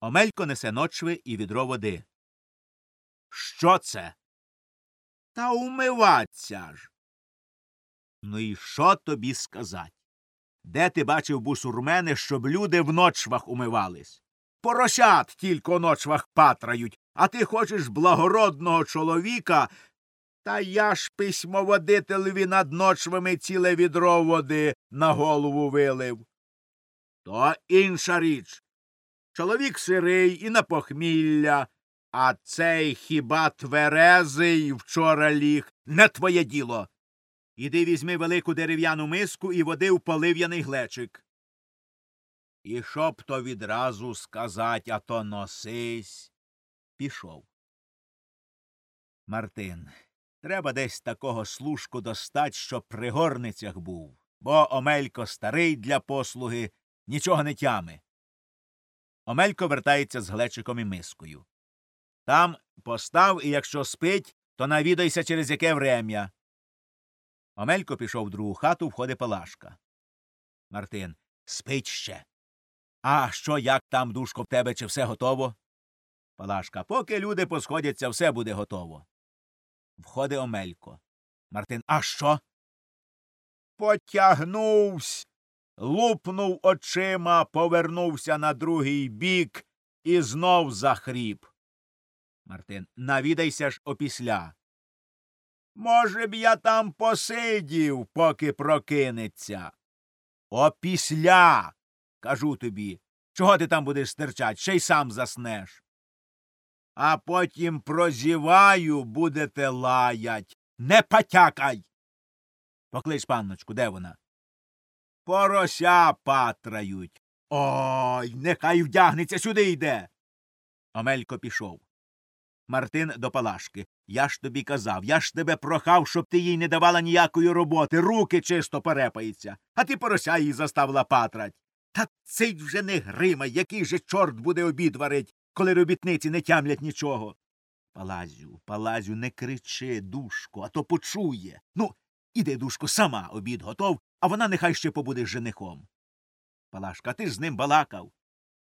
Омелько несе ночви і відро води. Що це? Та умиваться ж. Ну і що тобі сказать? Де ти бачив бусурмени, щоб люди в ночвах умивались? Поросят тільки у ночвах патрають, а ти хочеш благородного чоловіка. Та я ж письмоводителеві над ночвами ціле відро води на голову вилив. То інша річ. Чоловік сирий і на похмілля, а цей хіба тверезий вчора ліг не твоє діло. Іди візьми велику дерев'яну миску і води в полив'яний глечик. І щоб то відразу сказать, а то носись. Пішов. Мартин. Треба десь такого служку достать, що при горницях був, бо Омелько старий для послуги, нічого не тями. Омелько вертається з глечиком і мискою. Там постав, і якщо спить, то навідайся через яке врем'я. Омелько пішов в другу хату, входить Палашка. Мартин. Спить ще. А що, як там, душко, в тебе, чи все готово? Палашка. Поки люди посходяться, все буде готово. Входить Омелько. Мартин. А що? Потягнувсь. Лупнув очима, повернувся на другий бік і знов захріп. Мартин. Навідайся ж опісля. Може б, я там посидів, поки прокинеться. Опісля. Кажу тобі. Чого ти там будеш стирчать, ще й сам заснеш. А потім прозіваю, будете лаять. Не потякай. Поклич панночку, де вона? Порося патрають. Ой, нехай вдягнеться сюди йде. Омелько пішов. Мартин до Палашки. Я ж тобі казав, я ж тебе прохав, щоб ти їй не давала ніякої роботи, руки чисто перепаються, а ти порося її заставила патрать. Та цей вже не гримай, який же чорт буде обід варить, коли робітниці не тямлять нічого. Палазю, палазю, не кричи, душко, а то почує. Ну, іди, душко, сама обід готов, а вона нехай ще побуде з женихом. Палашка, ти ж з ним балакав.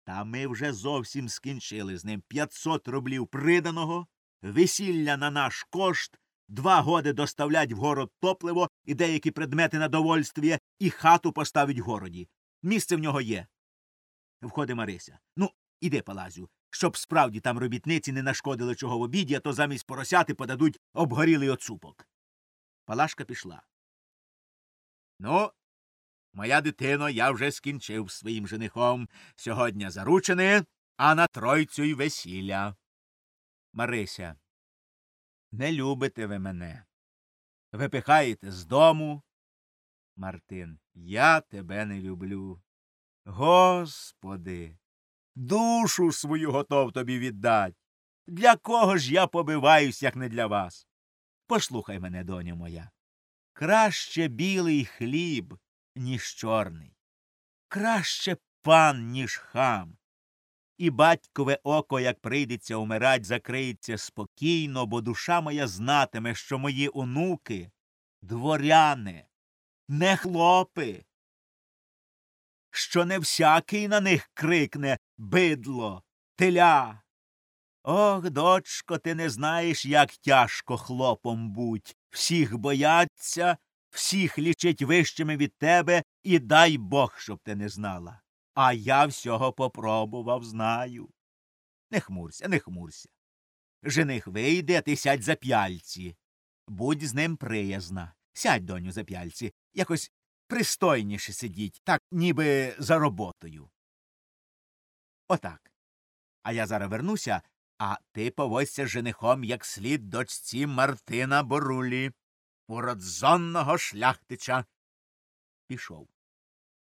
Та ми вже зовсім скінчили з ним п'ятсот рублів приданого, весілля на наш кошт, два годи доставлять в город топливо і деякі предмети на довольствіє, і хату поставить в городі. Місце в нього є. Входить Марися. Ну, іди, Палазю, щоб справді там робітниці не нашкодили чого в обіді, а то замість поросяти подадуть обгорілий оцупок. Палашка пішла. Ну, моя дитино, я вже скінчив своїм женихом. Сьогодні заручений, а на тройцю й весілля. Марися, не любите ви мене. Випихаєте з дому. Мартин, я тебе не люблю. Господи, душу свою готов тобі віддать. Для кого ж я побиваюсь, як не для вас? Послухай мене, доню моя. Краще білий хліб, ніж чорний. Краще пан, ніж хам. І батькове око, як прийдеться умирать, закриється спокійно, бо душа моя знатиме, що мої онуки дворяни, не хлопи, що не всякий на них крикне бидло, теля. Ох, дочко, ти не знаєш, як тяжко хлопом будь. Всіх бояться, всіх лічить вищими від тебе, і дай Бог, щоб ти не знала. А я всього попробував, знаю. Не хмурся, не хмурся. Жених вийде, а ти сядь за п'яльці. Будь з ним приязна. Сядь, доню, за п'яльці. Якось пристойніше сидіть, так ніби за роботою. Отак. А я зараз вернуся, а ти поводься женихом як слід дочці Мартина Борулі, уродзонного шляхтича. Пішов.